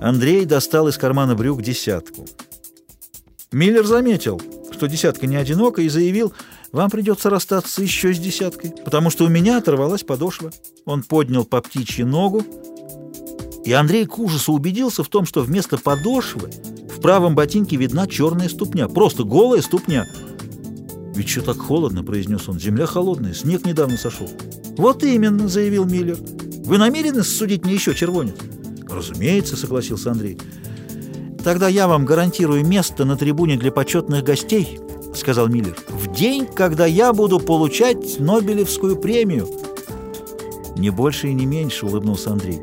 Андрей достал из кармана брюк десятку. Миллер заметил, что десятка не одинока, и заявил, вам придется расстаться еще с десяткой, потому что у меня оторвалась подошва. Он поднял по птичьи ногу, и Андрей к ужасу убедился в том, что вместо подошвы в правом ботинке видна черная ступня, просто голая ступня. «Ведь что так холодно?» — произнес он. «Земля холодная, снег недавно сошел». «Вот именно», — заявил Миллер. «Вы намерены судить мне еще червонец?» «Разумеется», — согласился Андрей. «Тогда я вам гарантирую место на трибуне для почетных гостей», — сказал Миллер, — «в день, когда я буду получать Нобелевскую премию». «Не больше и не меньше», — улыбнулся Андрей.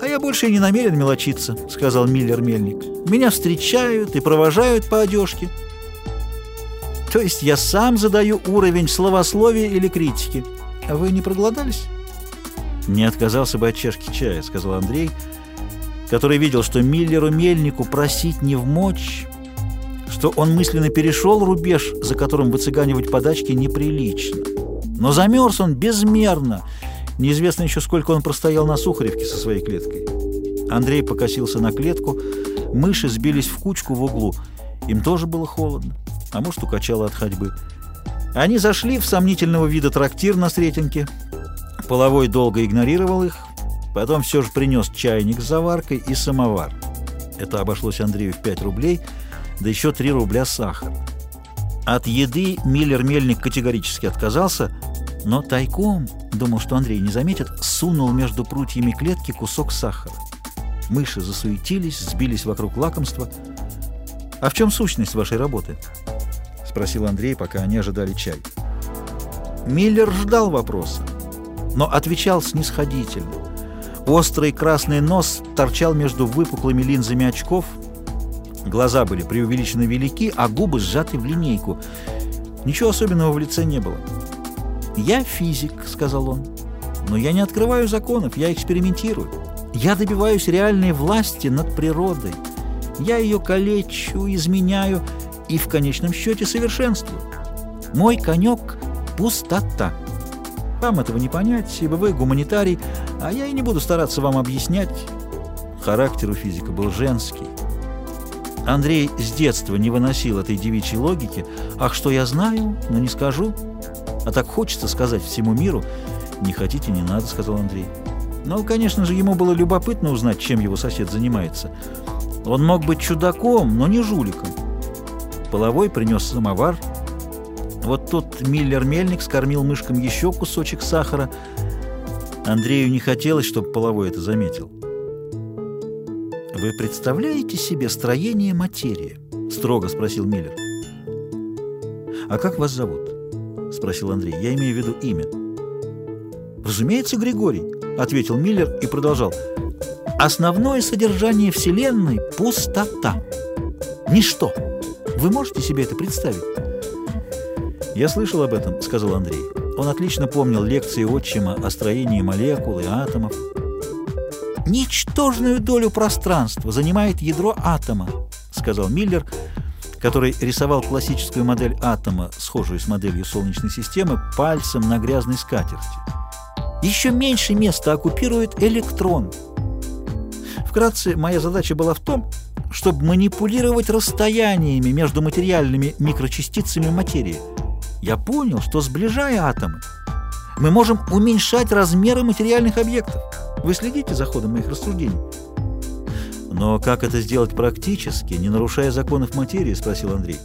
«А я больше и не намерен мелочиться», — сказал Миллер-мельник. «Меня встречают и провожают по одежке». «То есть я сам задаю уровень словословия или критики. А вы не проголодались?» «Не отказался бы от чашки чая», — сказал Андрей, — который видел, что Миллеру-мельнику просить не в мочь, что он мысленно перешел рубеж, за которым выцыганивать подачки неприлично. Но замерз он безмерно. Неизвестно еще, сколько он простоял на Сухаревке со своей клеткой. Андрей покосился на клетку, мыши сбились в кучку в углу. Им тоже было холодно, а может, укачало от ходьбы. Они зашли в сомнительного вида трактир на Сретенке. Половой долго игнорировал их, Потом все же принес чайник с заваркой и самовар. Это обошлось Андрею в 5 рублей, да еще 3 рубля сахара. От еды Миллер-мельник категорически отказался, но тайком, думал, что Андрей не заметит, сунул между прутьями клетки кусок сахара. Мыши засуетились, сбились вокруг лакомства. «А в чем сущность вашей работы?» — спросил Андрей, пока они ожидали чай. Миллер ждал вопроса, но отвечал снисходительно. Острый красный нос торчал между выпуклыми линзами очков. Глаза были преувеличенно велики, а губы сжаты в линейку. Ничего особенного в лице не было. «Я физик», — сказал он. «Но я не открываю законов, я экспериментирую. Я добиваюсь реальной власти над природой. Я ее калечу, изменяю и в конечном счете совершенствую. Мой конек — пустота». Вам этого не понять, ибо вы гуманитарий, а я и не буду стараться вам объяснять. Характер у физика был женский. Андрей с детства не выносил этой девичьей логики. «Ах, что я знаю, но не скажу». А так хочется сказать всему миру. «Не хотите, не надо», — сказал Андрей. Но, конечно же, ему было любопытно узнать, чем его сосед занимается. Он мог быть чудаком, но не жуликом. Половой принес самовар — вот тут Миллер-мельник скормил мышкам еще кусочек сахара. Андрею не хотелось, чтобы половой это заметил. «Вы представляете себе строение материи?» — строго спросил Миллер. «А как вас зовут?» — спросил Андрей. «Я имею в виду имя». «Разумеется, Григорий», — ответил Миллер и продолжал. «Основное содержание Вселенной — пустота. Ничто. Вы можете себе это представить?» «Я слышал об этом», — сказал Андрей. Он отлично помнил лекции отчима о строении молекул и атомов. «Ничтожную долю пространства занимает ядро атома», — сказал Миллер, который рисовал классическую модель атома, схожую с моделью Солнечной системы, пальцем на грязной скатерти. «Еще меньше места оккупирует электрон». Вкратце, моя задача была в том, чтобы манипулировать расстояниями между материальными микрочастицами материи — я понял, что сближая атомы, мы можем уменьшать размеры материальных объектов. Вы следите за ходом моих рассуждений? Но как это сделать практически, не нарушая законов материи, спросил Андрей.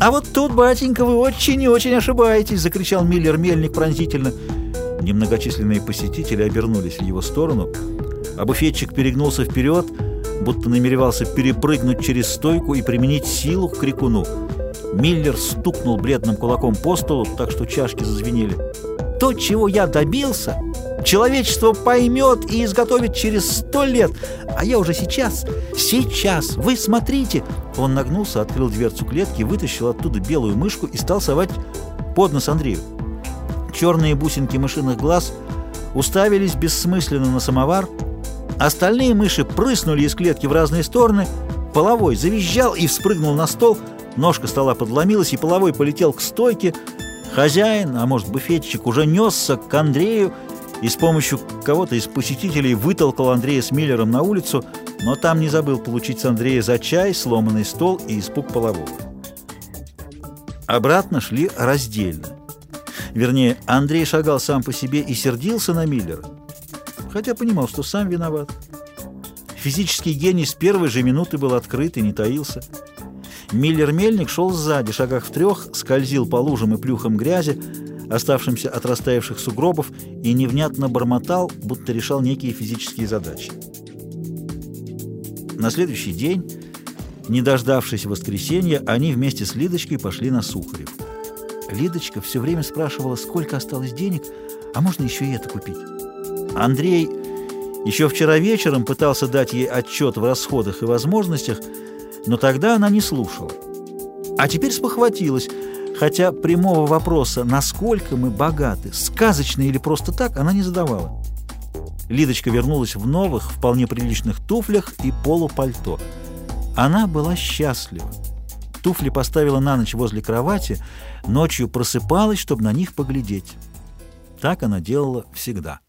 А вот тут, батенька, вы очень и очень ошибаетесь, закричал Миллер-мельник пронзительно. Немногочисленные посетители обернулись в его сторону, а буфетчик перегнулся вперед, будто намеревался перепрыгнуть через стойку и применить силу к крикуну. Миллер стукнул бледным кулаком по столу, так что чашки зазвенели. «То, чего я добился, человечество поймет и изготовит через сто лет, а я уже сейчас, сейчас, вы смотрите!» Он нагнулся, открыл дверцу клетки, вытащил оттуда белую мышку и стал совать под нос Андрею. Черные бусинки мышиных глаз уставились бессмысленно на самовар, остальные мыши прыснули из клетки в разные стороны, половой завизжал и вспрыгнул на стол – Ножка стола подломилась, и половой полетел к стойке. Хозяин, а может буфетчик, уже несся к Андрею и с помощью кого-то из посетителей вытолкал Андрея с Миллером на улицу – но там не забыл получить с Андрея за чай, сломанный стол и испуг полового. Обратно шли раздельно. Вернее, Андрей шагал сам по себе и сердился на Миллера, хотя понимал, что сам виноват. Физический гений с первой же минуты был открыт и не таился. Миллер-мельник шел сзади, шагах в трех, скользил по лужам и плюхам грязи, оставшимся от растаявших сугробов, и невнятно бормотал, будто решал некие физические задачи. На следующий день, не дождавшись воскресенья, они вместе с Лидочкой пошли на Сухарев. Лидочка все время спрашивала, сколько осталось денег, а можно еще и это купить. Андрей еще вчера вечером пытался дать ей отчет в расходах и возможностях, но тогда она не слушала. А теперь спохватилась, хотя прямого вопроса, насколько мы богаты, сказочно или просто так, она не задавала. Лидочка вернулась в новых, вполне приличных туфлях и полупальто. Она была счастлива. Туфли поставила на ночь возле кровати, ночью просыпалась, чтобы на них поглядеть. Так она делала всегда.